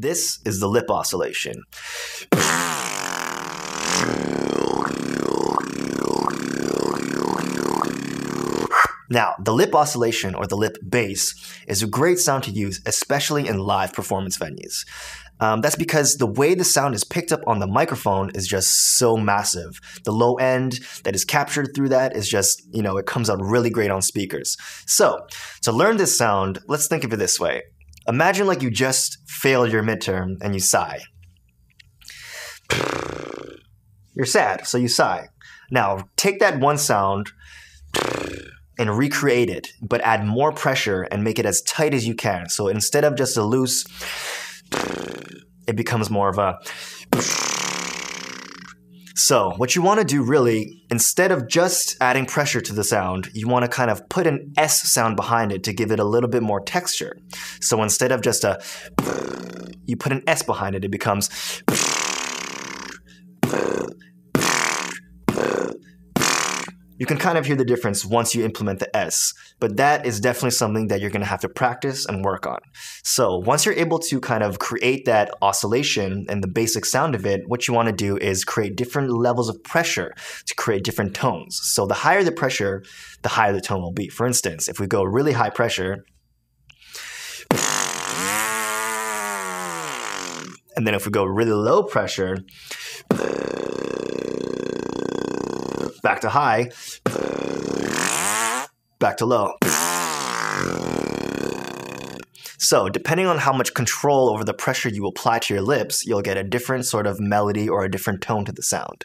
This is the lip oscillation. Now, the lip oscillation or the lip bass is a great sound to use, especially in live performance venues. Um, that's because the way the sound is picked up on the microphone is just so massive. The low end that is captured through that is just, you know, it comes out really great on speakers. So, to learn this sound, let's think of it this way. Imagine like you just failed your midterm and you sigh. You're sad, so you sigh. Now, take that one sound and recreate it, but add more pressure and make it as tight as you can. So instead of just a loose, it becomes more of a. So, what you want to do really, instead of just adding pressure to the sound, you want to kind of put an S sound behind it to give it a little bit more texture. So, instead of just a, you put an S behind it, it becomes. You can kind of hear the difference once you implement the S, but that is definitely something that you're going to have to practice and work on. So, once you're able to kind of create that oscillation and the basic sound of it, what you want to do is create different levels of pressure to create different tones. So, the higher the pressure, the higher the tone will be. For instance, if we go really high pressure, and then if we go really low pressure, back to high, back to low. So, depending on how much control over the pressure you apply to your lips, you'll get a different sort of melody or a different tone to the sound.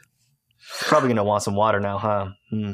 Probably gonna want some water now, huh? Hmm.